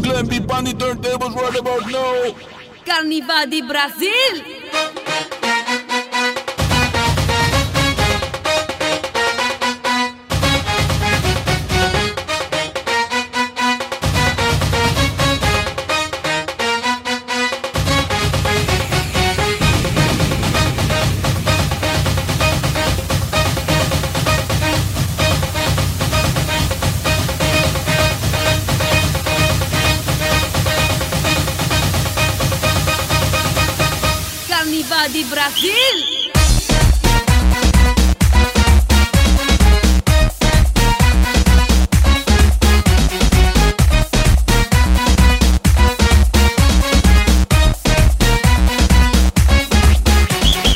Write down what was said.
Glenn on turntables right about now. Carnival de Brasil! Carnival de Brasil!